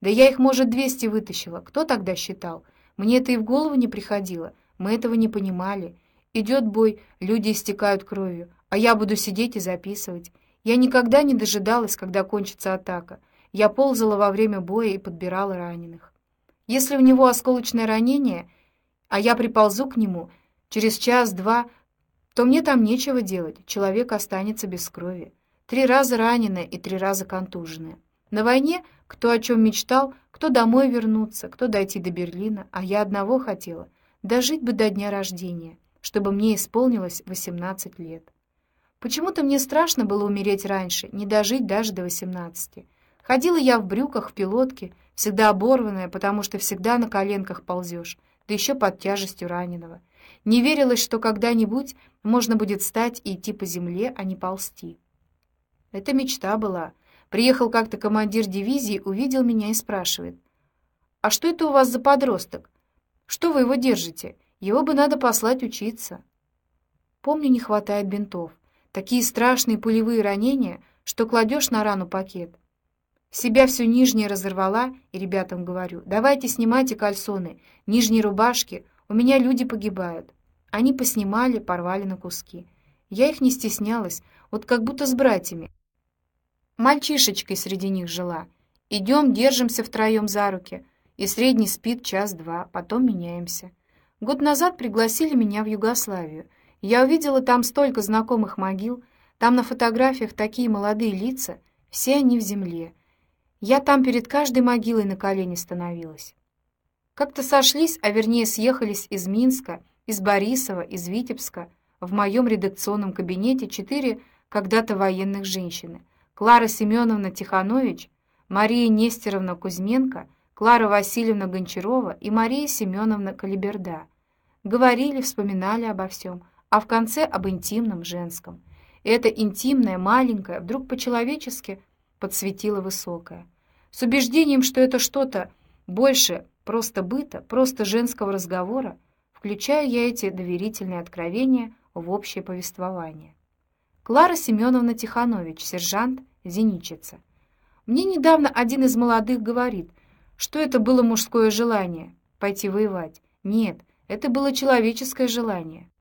Да я их, может, двести вытащила. Кто тогда считал? Мне это и в голову не приходило. Мы этого не понимали. Идет бой, люди истекают кровью, а я буду сидеть и записывать. Я никогда не дожидалась, когда кончится атака. Я ползала во время боя и подбирала раненых. Если у него осколочное ранение, а я приползу к нему через час-два, то мне там нечего делать, человек останется без крови. Три раза раненая и три раза контуженная. На войне кто о чем мечтал, кто домой вернуться, кто дойти до Берлина, а я одного хотела — дожить бы до дня рождения, чтобы мне исполнилось 18 лет. Почему-то мне страшно было умереть раньше, не дожить даже до 18. Ходила я в брюках, в пилотке, всегда оборванная, потому что всегда на коленках ползешь, да еще под тяжестью раненого. Не верилось, что когда-нибудь можно будет встать и идти по земле, а не ползти. Это мечта была. Приехал как-то командир дивизии, увидел меня и спрашивает. «А что это у вас за подросток? Что вы его держите? Его бы надо послать учиться». Помню, не хватает бинтов. Такие страшные пулевые ранения, что кладешь на рану пакет. Себя все нижнее разорвала, и ребятам говорю, давайте снимайте кальсоны, нижние рубашки, у меня люди погибают. Они поснимали, порвали на куски. Я их не стеснялась, вот как будто с братьями. Мальчишечкой среди них жила. Идем, держимся втроем за руки, и средний спит час-два, потом меняемся. Год назад пригласили меня в Югославию. Я увидела там столько знакомых могил, там на фотографиях такие молодые лица, все они в земле. Я там перед каждой могилой на колени становилась. Как-то сошлись, а вернее съехались из Минска, из Борисова, из Витебска. В моем редакционном кабинете четыре когда-то военных женщины. Клара Семеновна Тиханович, Мария Нестеровна Кузьменко, Клара Васильевна Гончарова и Мария Семеновна Калиберда. Говорили, вспоминали обо всем, а в конце об интимном женском. И это интимное, маленькое, вдруг по-человечески подсветило высокое. С убеждением, что это что-то больше просто быта, просто женского разговора, включаю я эти доверительные откровения в общее повествование. Клара Семеновна Тиханович, сержант, зеничица. Мне недавно один из молодых говорит, что это было мужское желание — пойти воевать. Нет, это было человеческое желание.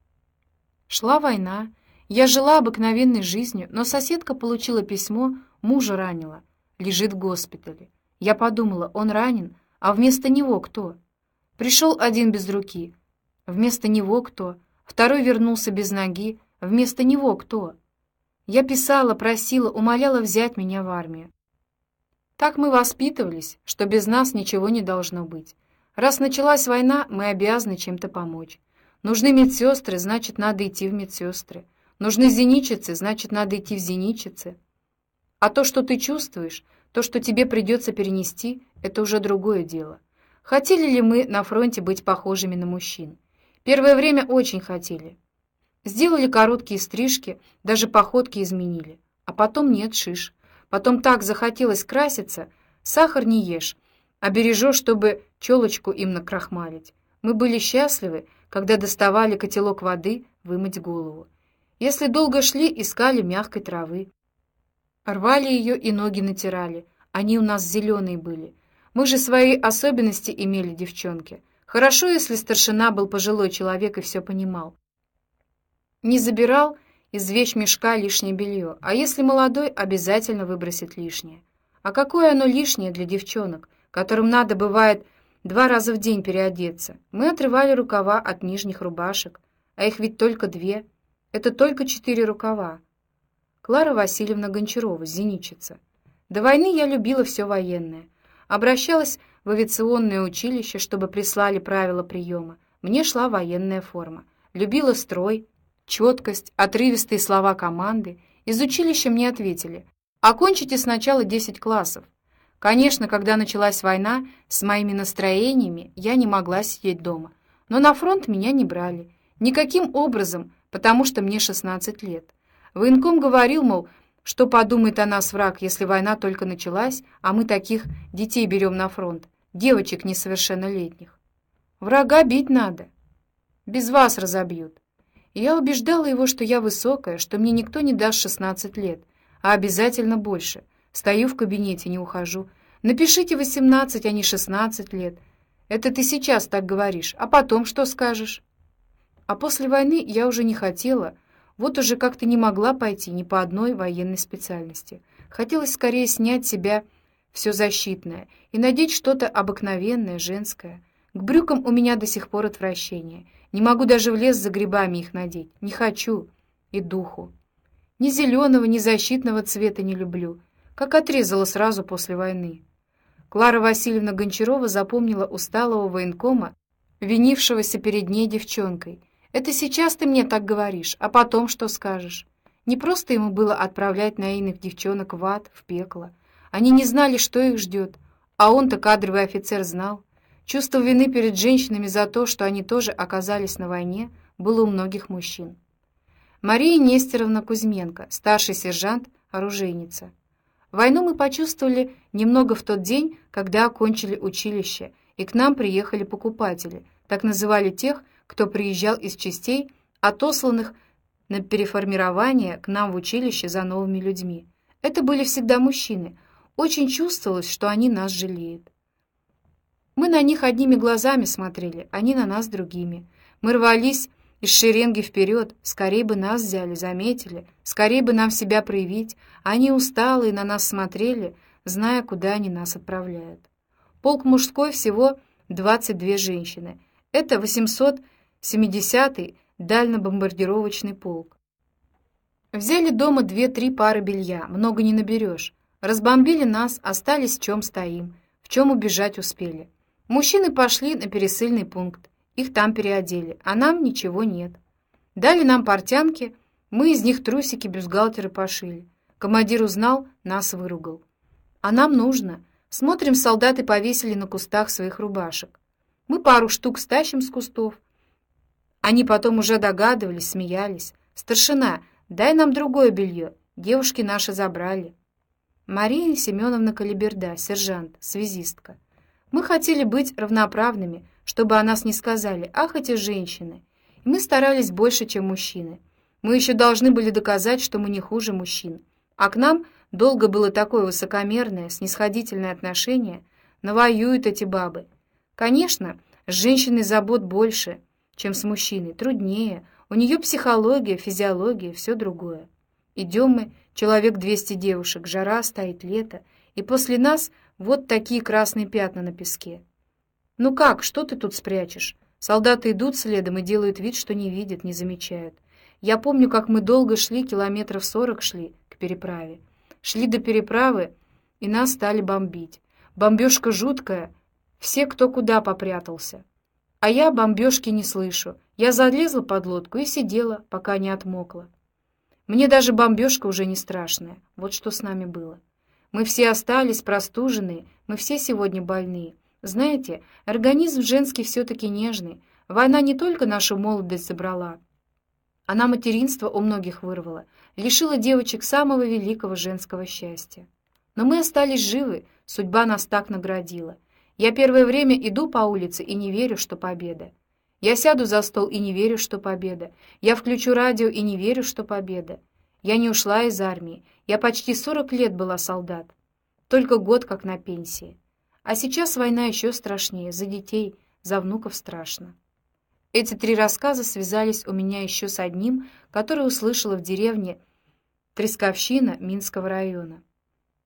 Шла война, я жила обыкновенной жизнью, но соседка получила письмо, мужа ранила, лежит в госпитале. Я подумала, он ранен, а вместо него кто? Пришел один без руки. Вместо него кто? Второй вернулся без ноги. Вместо него кто? Я писала, просила, умоляла взять меня в армию. Так мы воспитывались, что без нас ничего не должно быть. Раз началась война, мы обязаны чем-то помочь. Нужны медсестры, значит, надо идти в медсестры. Нужны зеничицы, значит, надо идти в зеничицы. А то, что ты чувствуешь, то, что тебе придется перенести, это уже другое дело. Хотели ли мы на фронте быть похожими на мужчин? Первое время очень хотели. Сделали короткие стрижки, даже походки изменили. А потом нет, шиш. Потом так захотелось краситься, сахар не ешь, а бережешь, чтобы челочку им накрахмалить. Мы были счастливы, когда доставали котелок воды вымыть голову. Если долго шли, искали мягкой травы. Рвали ее и ноги натирали. Они у нас зеленые были. Мы же свои особенности имели, девчонки. Хорошо, если старшина был пожилой человек и все понимал. Не забирал из вещмешка лишнее белье, а если молодой, обязательно выбросит лишнее. А какое оно лишнее для девчонок, которым надо, бывает, два раза в день переодеться? Мы отрывали рукава от нижних рубашек, а их ведь только две. Это только четыре рукава. Клара Васильевна Гончарова, зеничица. До войны я любила все военное. Обращалась в авиационное училище, чтобы прислали правила приема. Мне шла военная форма. Любила строй, четкость, отрывистые слова команды. Из училища мне ответили, окончите сначала 10 классов. Конечно, когда началась война, с моими настроениями я не могла сидеть дома. Но на фронт меня не брали. Никаким образом, потому что мне 16 лет. Военком говорил, мол, что подумает о нас враг, если война только началась, а мы таких детей берем на фронт, девочек несовершеннолетних. Врага бить надо. Без вас разобьют. Я убеждала его, что я высокая, что мне никто не даст 16 лет, а обязательно больше. Стою в кабинете, не ухожу. Напишите 18, а не 16 лет. Это ты сейчас так говоришь, а потом что скажешь? А после войны я уже не хотела, вот уже как-то не могла пойти ни по одной военной специальности. Хотелось скорее снять себя все защитное и надеть что-то обыкновенное, женское. К брюкам у меня до сих пор отвращение. Не могу даже в лес за грибами их надеть. Не хочу. И духу. Ни зеленого, ни защитного цвета не люблю. Как отрезала сразу после войны. Клара Васильевна Гончарова запомнила усталого военкома, винившегося перед ней девчонкой. «Это сейчас ты мне так говоришь, а потом что скажешь?» Не просто ему было отправлять наивных девчонок в ад, в пекло. Они не знали, что их ждет, а он-то кадровый офицер знал. Чувство вины перед женщинами за то, что они тоже оказались на войне, было у многих мужчин. Мария Нестеровна Кузьменко, старший сержант, оружейница. Войну мы почувствовали немного в тот день, когда окончили училище, и к нам приехали покупатели, так называли тех, кто приезжал из частей, отосланных на переформирование к нам в училище за новыми людьми. Это были всегда мужчины. Очень чувствовалось, что они нас жалеют. Мы на них одними глазами смотрели, они на нас другими. Мы рвались из шеренги вперед, скорее бы нас взяли, заметили, скорее бы нам себя проявить. Они усталые на нас смотрели, зная, куда они нас отправляют. Полк мужской всего 22 женщины. Это 870-й дальнобомбардировочный полк. Взяли дома две-три пары белья, много не наберешь. Разбомбили нас, остались в чем стоим, в чем убежать успели. Мужчины пошли на пересыльный пункт. Их там переодели, а нам ничего нет. Дали нам портянки, мы из них трусики, бюстгальтеры пошили. Командир узнал, нас выругал. А нам нужно. Смотрим, солдаты повесили на кустах своих рубашек. Мы пару штук стащим с кустов. Они потом уже догадывались, смеялись. «Старшина, дай нам другое белье. Девушки наши забрали». Мария Семеновна Калиберда, сержант, связистка. Мы хотели быть равноправными, чтобы о нас не сказали «Ах, эти женщины!» И мы старались больше, чем мужчины. Мы еще должны были доказать, что мы не хуже мужчин. А к нам долго было такое высокомерное, снисходительное отношение. Навоюют эти бабы. Конечно, с женщиной забот больше, чем с мужчиной, труднее. У нее психология, физиология, все другое. Идем мы, человек 200 девушек, жара, стоит лето, и после нас вот такие красные пятна на песке. «Ну как, что ты тут спрячешь?» Солдаты идут следом и делают вид, что не видят, не замечают. Я помню, как мы долго шли, километров сорок шли к переправе. Шли до переправы, и нас стали бомбить. Бомбежка жуткая, все кто куда попрятался. А я бомбежки не слышу. Я залезла под лодку и сидела, пока не отмокла. Мне даже бомбежка уже не страшная. Вот что с нами было. Мы все остались простуженные, мы все сегодня больные. Знаете, организм женский все-таки нежный. Война не только нашу молодость забрала, она материнство у многих вырвала, лишила девочек самого великого женского счастья. Но мы остались живы, судьба нас так наградила. Я первое время иду по улице и не верю, что победа. Я сяду за стол и не верю, что победа. Я включу радио и не верю, что победа. Я не ушла из армии. Я почти 40 лет была солдат. Только год как на пенсии. А сейчас война еще страшнее, за детей, за внуков страшно. Эти три рассказа связались у меня еще с одним, который услышала в деревне Тресковщина Минского района.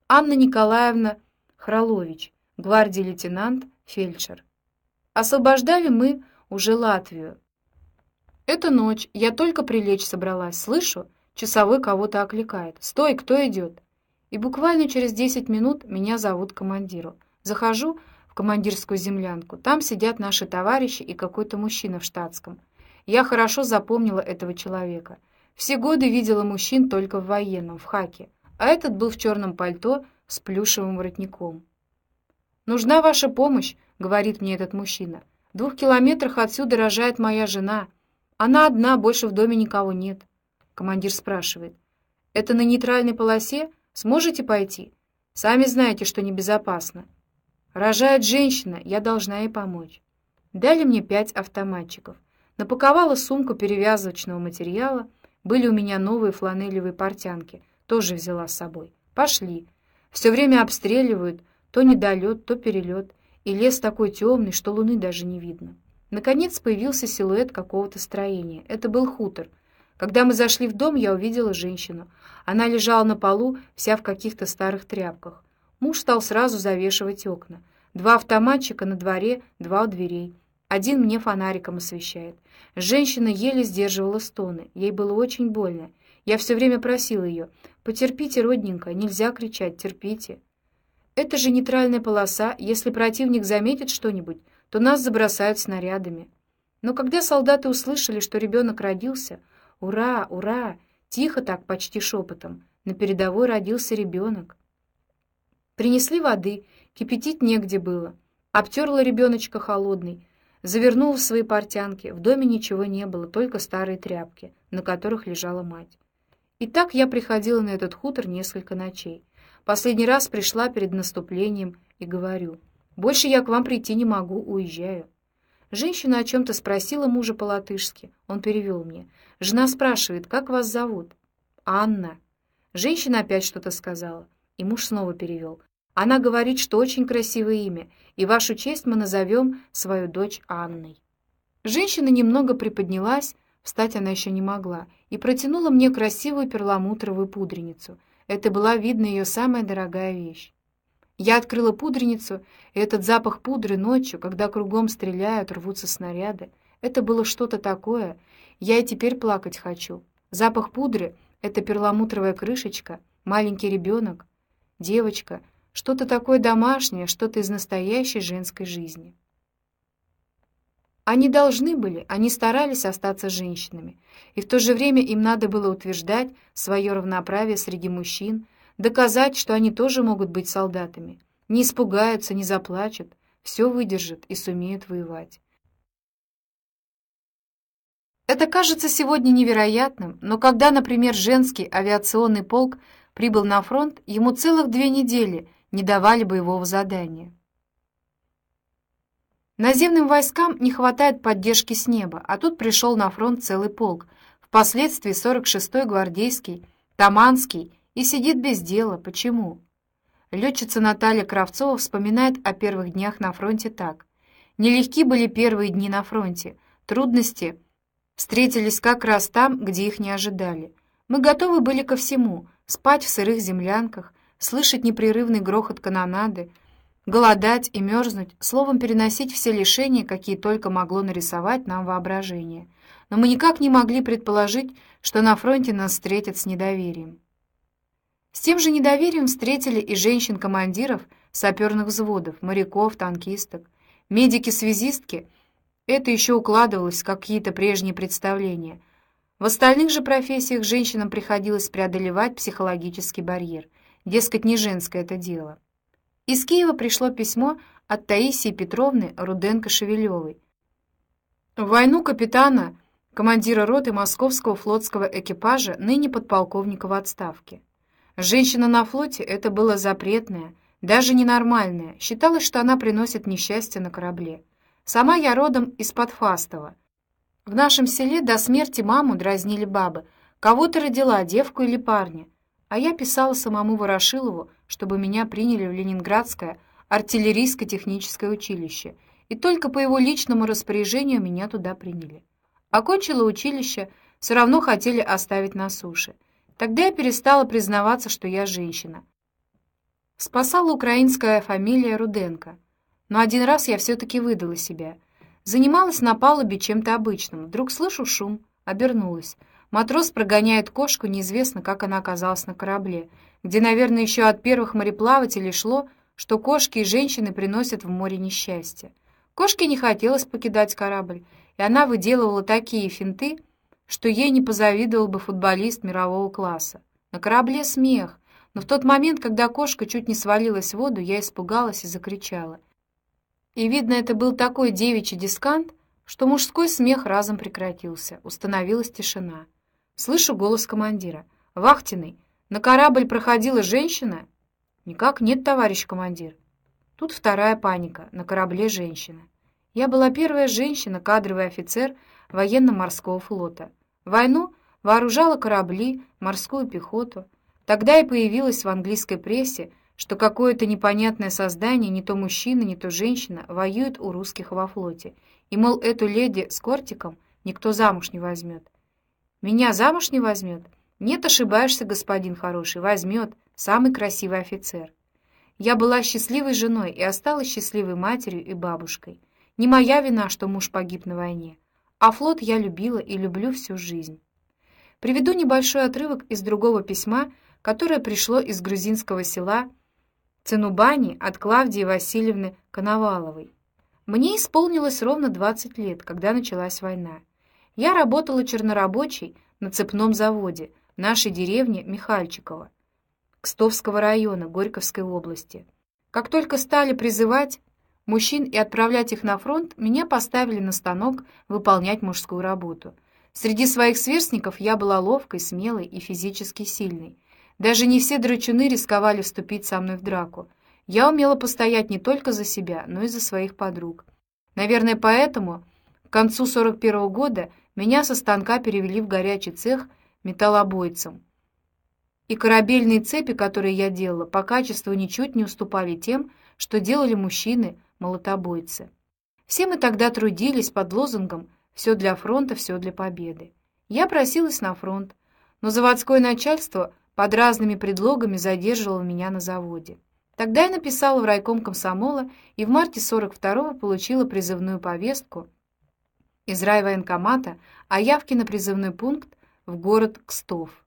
Анна Николаевна Хролович, гвардии лейтенант, фельдшер. Освобождали мы уже Латвию. Это ночь, я только прилечь собралась, слышу, часовой кого-то окликает. «Стой, кто идет?» И буквально через десять минут меня зовут командиру. Захожу в командирскую землянку. Там сидят наши товарищи и какой-то мужчина в штатском. Я хорошо запомнила этого человека. Все годы видела мужчин только в военном, в хаке, а этот был в черном пальто с плюшевым воротником. «Нужна ваша помощь», — говорит мне этот мужчина. «В двух километрах отсюда рожает моя жена. Она одна, больше в доме никого нет». Командир спрашивает. «Это на нейтральной полосе? Сможете пойти? Сами знаете, что небезопасно. Рожает женщина, я должна ей помочь. Дали мне пять автоматчиков. Напаковала сумку перевязочного материала. Были у меня новые фланелевые портянки. Тоже взяла с собой. Пошли. Все время обстреливают. То недолет, то перелет, и лес такой темный, что луны даже не видно. Наконец появился силуэт какого-то строения. Это был хутор. Когда мы зашли в дом, я увидела женщину. Она лежала на полу, вся в каких-то старых тряпках. Муж стал сразу завешивать окна. Два автоматчика на дворе, два у дверей. Один мне фонариком освещает. Женщина еле сдерживала стоны. Ей было очень больно. Я все время просил ее: "Потерпите, родненькая, нельзя кричать, терпите". Это же нейтральная полоса, если противник заметит что-нибудь, то нас забросают снарядами. Но когда солдаты услышали, что ребенок родился, ура, ура, тихо так, почти шепотом, на передовой родился ребенок. Принесли воды, кипятить негде было. Обтерла ребеночка холодный, завернула в свои портянки. В доме ничего не было, только старые тряпки, на которых лежала мать. И так я приходила на этот хутор несколько ночей. Последний раз пришла перед наступлением и говорю: "Больше я к вам прийти не могу, уезжаю". Женщина о чем то спросила мужа по-латышски. Он перевел мне. Жена спрашивает: "Как вас зовут?" "Анна". Женщина опять что-то сказала, и муж снова перевел. Она говорит, что очень красивое имя, и вашу честь мы назовем свою дочь Анной. Женщина немного приподнялась, встать она еще не могла, и протянула мне красивую перламутровую пудреницу. Это была, видно, ее самая дорогая вещь. Я открыла пудреницу, и этот запах пудры ночью, когда кругом стреляют, рвутся снаряды, это было что-то такое. Я и теперь плакать хочу. Запах пудры — это перламутровая крышечка, маленький ребенок, девочка, что-то такое домашнее, что-то из настоящей женской жизни. Они должны были, они старались остаться женщинами, и в то же время им надо было утверждать свое равноправие среди мужчин, доказать, что они тоже могут быть солдатами, не испугаются, не заплачут, все выдержат и сумеют воевать. Это кажется сегодня невероятным, но когда, например, женский авиационный полк прибыл на фронт, ему целых две недели не давали боевого задания. Наземным войскам не хватает поддержки с неба, а тут пришел на фронт целый полк, впоследствии 46-й гвардейский, Таманский, и сидит без дела. Почему? Летчица Наталья Кравцова вспоминает о первых днях на фронте так. Нелегки были первые дни на фронте. Трудности встретились как раз там, где их не ожидали. Мы готовы были ко всему: спать в сырых землянках, слышать непрерывный грохот канонады, голодать и мерзнуть, словом, переносить все лишения, какие только могло нарисовать нам воображение. Но мы никак не могли предположить, что на фронте нас встретят с недоверием. С тем же недоверием встретили и женщин-командиров саперных взводов, моряков, танкисток, медики-связистки. Это еще укладывалось в какие-то прежние представления. В остальных же профессиях женщинам приходилось преодолевать психологический барьер. Дескать, не женское это дело. Из Киева пришло письмо от Таисии Петровны Руденко-Шевелевой. В войну капитана, командира роты Московского флотского экипажа, ныне подполковника в отставке. Женщина на флоте — это было запретное, даже ненормальное. Считалось, что она приносит несчастье на корабле. Сама я родом из-под Фастова. В нашем селе до смерти маму дразнили бабы. Кого ты родила, девку или парня? А я писала самому Ворошилову, чтобы меня приняли в Ленинградское артиллерийско-техническое училище, и только по его личному распоряжению меня туда приняли. Окончила училище, все равно хотели оставить на суше. Тогда я перестала признаваться, что я женщина. Спасала украинская фамилия Руденко. Но один раз я все-таки выдала себя. Занималась на палубе чем-то обычным. Вдруг слышу шум, обернулась. Матрос прогоняет кошку, неизвестно, как она оказалась на корабле где, наверное, еще от первых мореплавателей шло, что кошки и женщины приносят в море несчастье. Кошке не хотелось покидать корабль, и она выделывала такие финты, что ей не позавидовал бы футболист мирового класса. На корабле смех, но в тот момент, когда кошка чуть не свалилась в воду, я испугалась и закричала. И видно, это был такой девичий дискант, что мужской смех разом прекратился. Установилась тишина. Слышу голос командира. «Вахтенный, на корабль проходила женщина? Никак нет, товарищ командир. Тут вторая паника. На корабле женщина. Я была первая женщина, кадровый офицер военно-морского флота. Войну вооружала корабли, морскую пехоту. Тогда и появилось в английской прессе, что какое-то непонятное создание, не то мужчина, не то женщина, воюет у русских во флоте, и, мол, эту леди с кортиком никто замуж не возьмет. Меня замуж не возьмет? Нет, ошибаешься, господин хороший, возьмет самый красивый офицер. Я была счастливой женой и осталась счастливой матерью и бабушкой. Не моя вина, что муж погиб на войне, а флот я любила и люблю всю жизнь. Приведу небольшой отрывок из другого письма, которое пришло из грузинского села Ценубани от Клавдии Васильевны Коноваловой. Мне исполнилось ровно 20 лет, когда началась война. Я работала чернорабочей на цепном заводе нашей деревне Михальчиково, Кстовского района Горьковской области. Как только стали призывать мужчин и отправлять их на фронт, меня поставили на станок выполнять мужскую работу. Среди своих сверстников я была ловкой, смелой и физически сильной. Даже не все драчуны рисковали вступить со мной в драку. Я умела постоять не только за себя, но и за своих подруг. Наверное, поэтому к концу 41 -го года меня со станка перевели в горячий цех металлобойцем. И корабельные цепи, которые я делала, по качеству ничуть не уступали тем, что делали мужчины-молотобойцы. Все мы тогда трудились под лозунгом «Все для фронта, все для победы». Я просилась на фронт, но заводское начальство под разными предлогами задерживало меня на заводе. Тогда я написала в райком комсомола и в марте 42-го получила призывную повестку из райвоенкомата о явке на призывной пункт в город Кстов.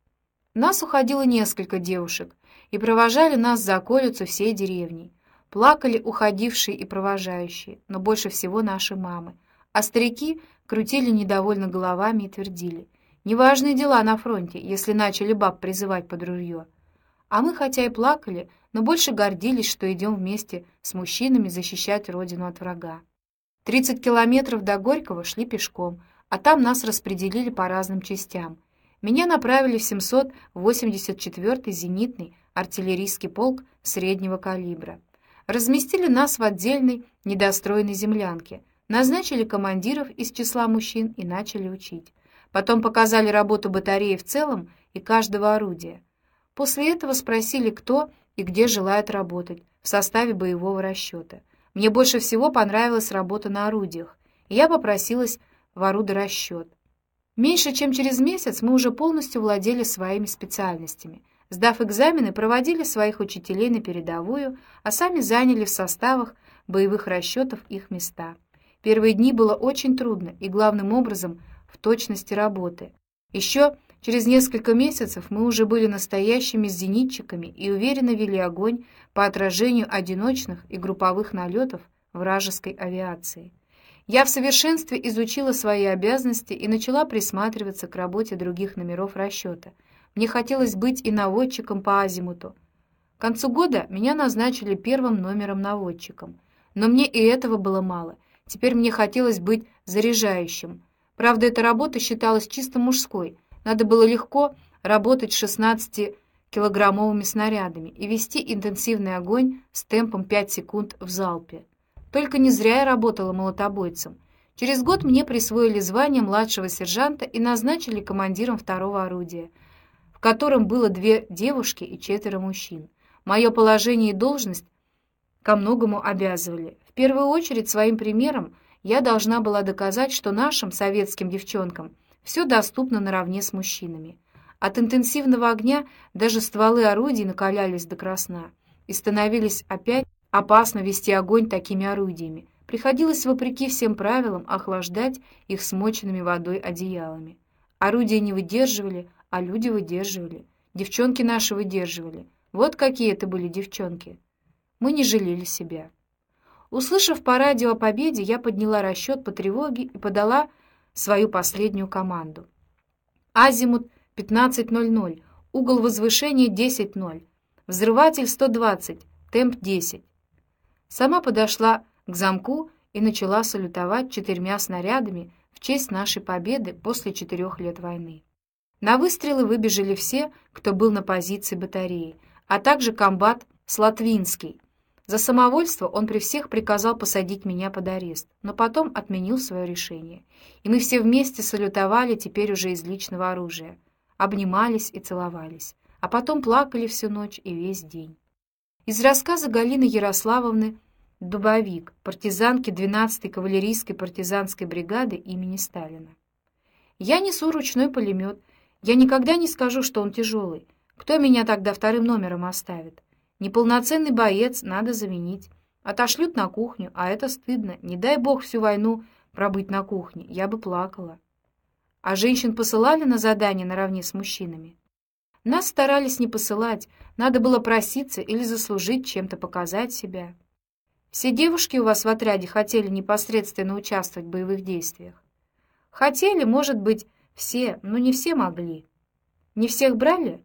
Нас уходило несколько девушек, и провожали нас за околицу всей деревни. Плакали уходившие и провожающие, но больше всего наши мамы. А старики крутили недовольно головами и твердили. Неважные дела на фронте, если начали баб призывать под ружье. А мы хотя и плакали, но больше гордились, что идем вместе с мужчинами защищать родину от врага. 30 километров до Горького шли пешком, а там нас распределили по разным частям. Меня направили в 784-й зенитный артиллерийский полк среднего калибра. Разместили нас в отдельной недостроенной землянке, назначили командиров из числа мужчин и начали учить. Потом показали работу батареи в целом и каждого орудия. После этого спросили, кто и где желает работать в составе боевого расчета. Мне больше всего понравилась работа на орудиях, и я попросилась в орудорасчет. Меньше чем через месяц мы уже полностью владели своими специальностями. Сдав экзамены, проводили своих учителей на передовую, а сами заняли в составах боевых расчетов их места. Первые дни было очень трудно, и главным образом в точности работы. Еще через несколько месяцев мы уже были настоящими зенитчиками и уверенно вели огонь по отражению одиночных и групповых налетов вражеской авиации. Я в совершенстве изучила свои обязанности и начала присматриваться к работе других номеров расчета. Мне хотелось быть и наводчиком по азимуту. К концу года меня назначили первым номером наводчиком. Но мне и этого было мало. Теперь мне хотелось быть заряжающим. Правда, эта работа считалась чисто мужской. Надо было легко работать 16-килограммовыми снарядами и вести интенсивный огонь с темпом 5 секунд в залпе. Только не зря я работала молотобойцем. Через год мне присвоили звание младшего сержанта и назначили командиром второго орудия, котором было две девушки и четверо мужчин. Мое положение и должность ко многому обязывали. В первую очередь своим примером я должна была доказать, что нашим советским девчонкам все доступно наравне с мужчинами. От интенсивного огня даже стволы орудий накалялись до красна и становились опять Опасно вести огонь такими орудиями. Приходилось, вопреки всем правилам, охлаждать их смоченными водой одеялами. Орудия не выдерживали, а люди выдерживали. Девчонки наши выдерживали. Вот какие это были девчонки. Мы не жалели себя. Услышав по радио о победе, я подняла расчет по тревоге и подала свою последнюю команду. Азимут 15.00, угол возвышения 10.0, взрыватель 120, темп 10. Сама подошла к замку и начала салютовать четырьмя снарядами в честь нашей победы после четырех лет войны. На выстрелы выбежали все, кто был на позиции батареи, а также комбат Слатвинский. За самовольство он при всех приказал посадить меня под арест, но потом отменил свое решение. И мы все вместе салютовали теперь уже из личного оружия, обнимались и целовались, а потом плакали всю ночь и весь день. Из рассказа Галины Ярославовны Дубовик, партизанки 12-й кавалерийской партизанской бригады имени Сталина. Я несу ручной пулемет. Я никогда не скажу, что он тяжелый. Кто меня тогда вторым номером оставит? Неполноценный боец, надо заменить. Отошлют на кухню, а это стыдно. Не дай бог всю войну пробыть на кухне, я бы плакала. А женщин посылали на задание наравне с мужчинами? Нас старались не посылать, надо было проситься или заслужить чем-то показать себя. Все девушки у вас в отряде хотели непосредственно участвовать в боевых действиях. Хотели, может быть, все, но не все могли. Не всех брали?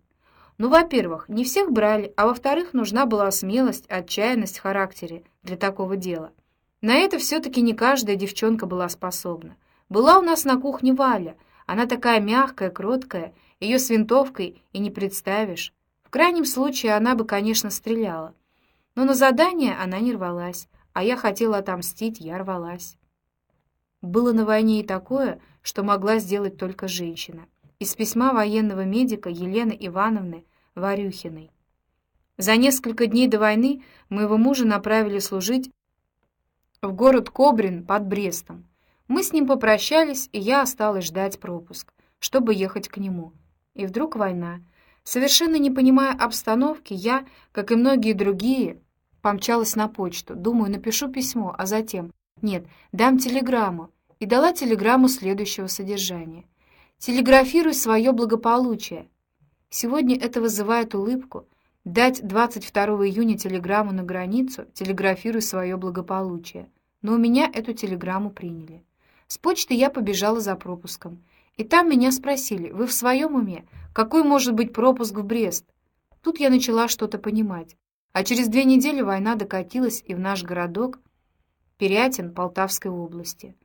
Ну, во-первых, не всех брали, а во-вторых, нужна была смелость, отчаянность в характере для такого дела. На это все-таки не каждая девчонка была способна. Была у нас на кухне Валя. Она такая мягкая, кроткая, ее с винтовкой и не представишь. В крайнем случае она бы, конечно, стреляла. Но на задание она не рвалась, а я хотела отомстить, я рвалась. Было на войне и такое, что могла сделать только женщина. Из письма военного медика Елены Ивановны Варюхиной. За несколько дней до войны моего мужа направили служить в город Кобрин под Брестом. Мы с ним попрощались, и я осталась ждать пропуск, чтобы ехать к нему. И вдруг война. Совершенно не понимая обстановки, я, как и многие другие, помчалась на почту. Думаю, напишу письмо, а затем... Нет, дам телеграмму. И дала телеграмму следующего содержания. Телеграфируй свое благополучие. Сегодня это вызывает улыбку. Дать 22 июня телеграмму на границу, телеграфируй свое благополучие. Но у меня эту телеграмму приняли. С почты я побежала за пропуском. И там меня спросили, вы в своем уме? Какой может быть пропуск в Брест? Тут я начала что-то понимать. А через две недели война докатилась и в наш городок Перятин Полтавской области.